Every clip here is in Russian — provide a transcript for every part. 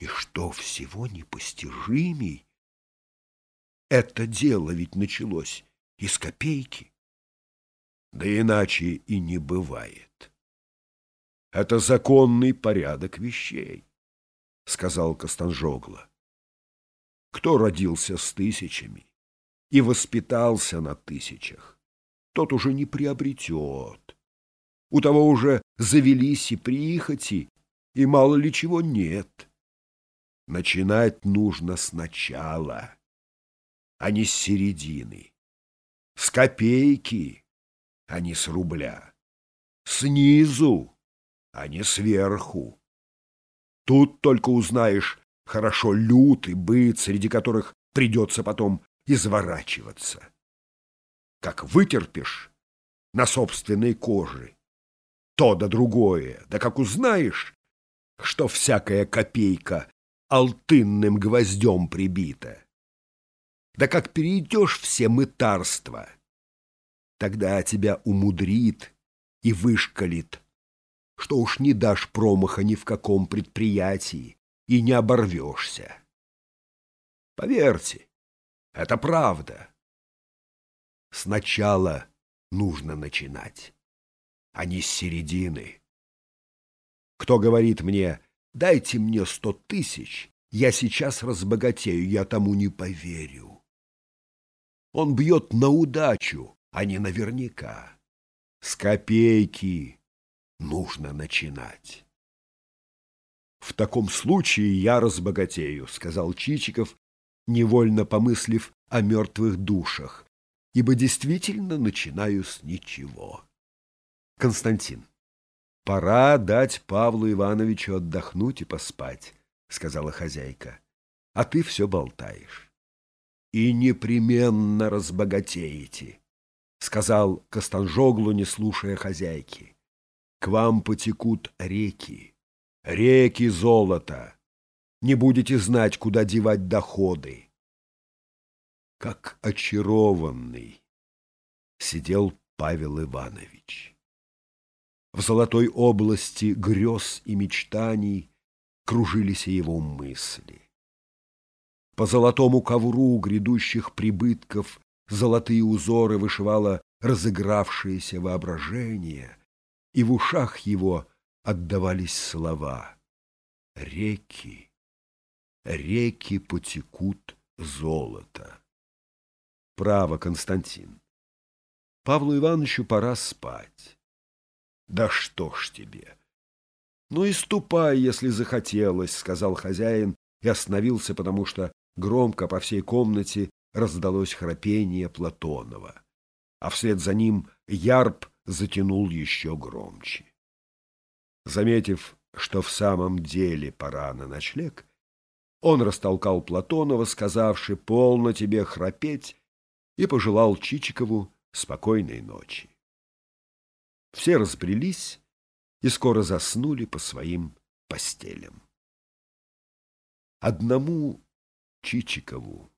И что всего непостижимей, это дело ведь началось из копейки. Да иначе и не бывает. Это законный порядок вещей, — сказал Костанжогла. Кто родился с тысячами и воспитался на тысячах, тот уже не приобретет. У того уже завелись и прихоти, и мало ли чего нет. Начинать нужно сначала, а не с середины, с копейки, а не с рубля, снизу, а не сверху. Тут только узнаешь хорошо лютый быт, среди которых придется потом изворачиваться. Как вытерпишь на собственной коже то да другое, да как узнаешь, что всякая копейка алтынным гвоздем прибита, да как перейдешь все мытарства, тогда тебя умудрит и вышкалит, что уж не дашь промаха ни в каком предприятии и не оборвешься. Поверьте, это правда. Сначала нужно начинать, а не с середины. Кто говорит мне, дайте мне сто тысяч, я сейчас разбогатею, я тому не поверю. Он бьет на удачу, а не наверняка. С копейки нужно начинать. В таком случае я разбогатею, сказал Чичиков, невольно помыслив о мертвых душах, ибо действительно начинаю с ничего. Константин, пора дать Павлу Ивановичу отдохнуть и поспать, сказала хозяйка, а ты все болтаешь. И непременно разбогатеете, сказал Костанжоглу, не слушая хозяйки. К вам потекут реки, реки золота не будете знать, куда девать доходы. Как очарованный сидел Павел Иванович. В золотой области грез и мечтаний кружились его мысли. По золотому ковру грядущих прибытков золотые узоры вышивало разыгравшееся воображение, и в ушах его отдавались слова «Реки» реки потекут золото. Право, Константин. Павлу Ивановичу пора спать. Да что ж тебе? Ну и ступай, если захотелось, сказал хозяин и остановился, потому что громко по всей комнате раздалось храпение Платонова, а вслед за ним ярб затянул еще громче. Заметив, что в самом деле пора на ночлег, он растолкал Платонова, сказавши «полно тебе храпеть», и пожелал Чичикову спокойной ночи. Все разбрелись и скоро заснули по своим постелям. Одному Чичикову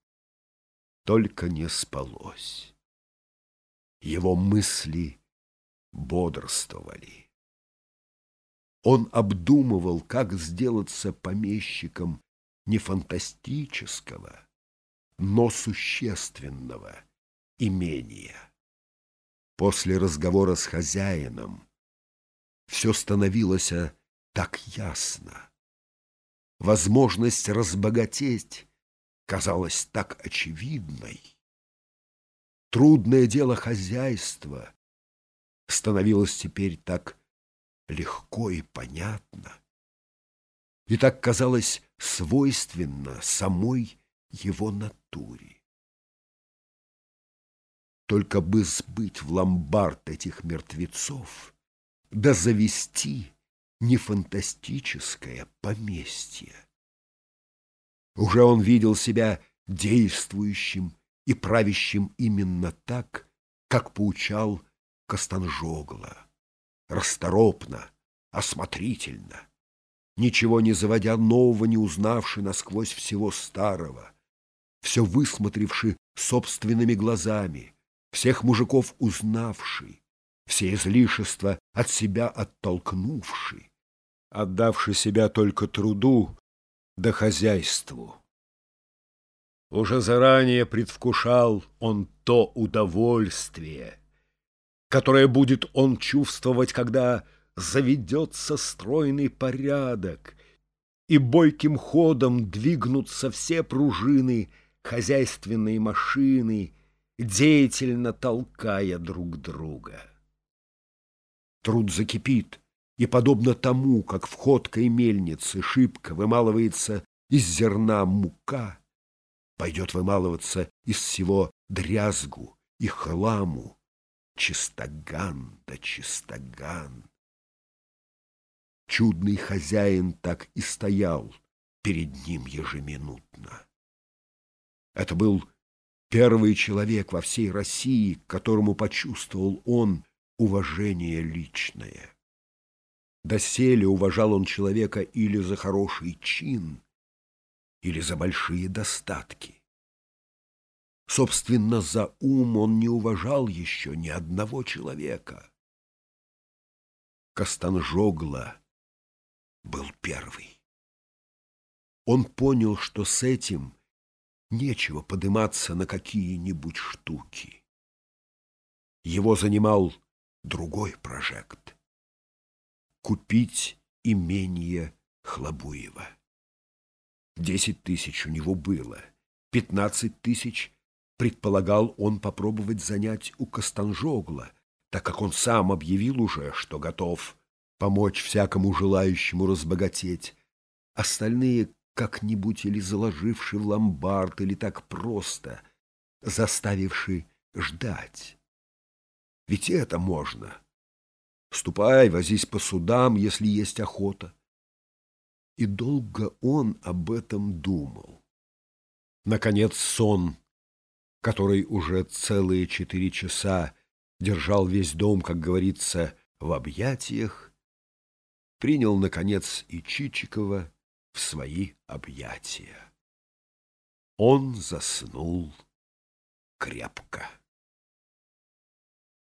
только не спалось. Его мысли бодрствовали. Он обдумывал, как сделаться помещиком не фантастического, но существенного имения. После разговора с хозяином все становилось так ясно. Возможность разбогатеть казалась так очевидной. Трудное дело хозяйства становилось теперь так легко и понятно. И так казалось свойственно самой его натуре. Только бы сбыть в ломбард этих мертвецов, да завести нефантастическое поместье. Уже он видел себя действующим и правящим именно так, как поучал Костанжогла, расторопно, осмотрительно ничего не заводя нового, не узнавши насквозь всего старого, все высмотревши собственными глазами, всех мужиков узнавший, все излишества от себя оттолкнувший, отдавший себя только труду, да хозяйству. Уже заранее предвкушал он то удовольствие, которое будет он чувствовать, когда заведется стройный порядок, и бойким ходом двигнутся все пружины хозяйственной машины, деятельно толкая друг друга. Труд закипит, и, подобно тому, как в ходкой мельнице шибко вымалывается из зерна мука, пойдет вымалываться из всего дрязгу и хламу чистоган да чистоган. Чудный хозяин так и стоял перед ним ежеминутно. Это был первый человек во всей России, к которому почувствовал он уважение личное. Доселе уважал он человека или за хороший чин, или за большие достатки. Собственно, за ум он не уважал еще ни одного человека. Костанжогла был первый. Он понял, что с этим нечего подниматься на какие-нибудь штуки. Его занимал другой прожект — купить имение Хлобуева. Десять тысяч у него было, пятнадцать тысяч предполагал он попробовать занять у Костанжогла, так как он сам объявил уже, что готов помочь всякому желающему разбогатеть. Остальные как-нибудь или заложивши в ломбард, или так просто, заставивши ждать. Ведь это можно. Ступай, возись по судам, если есть охота. И долго он об этом думал. Наконец сон, который уже целые четыре часа держал весь дом, как говорится, в объятиях, принял, наконец, и Чичикова в свои объятия. Он заснул крепко.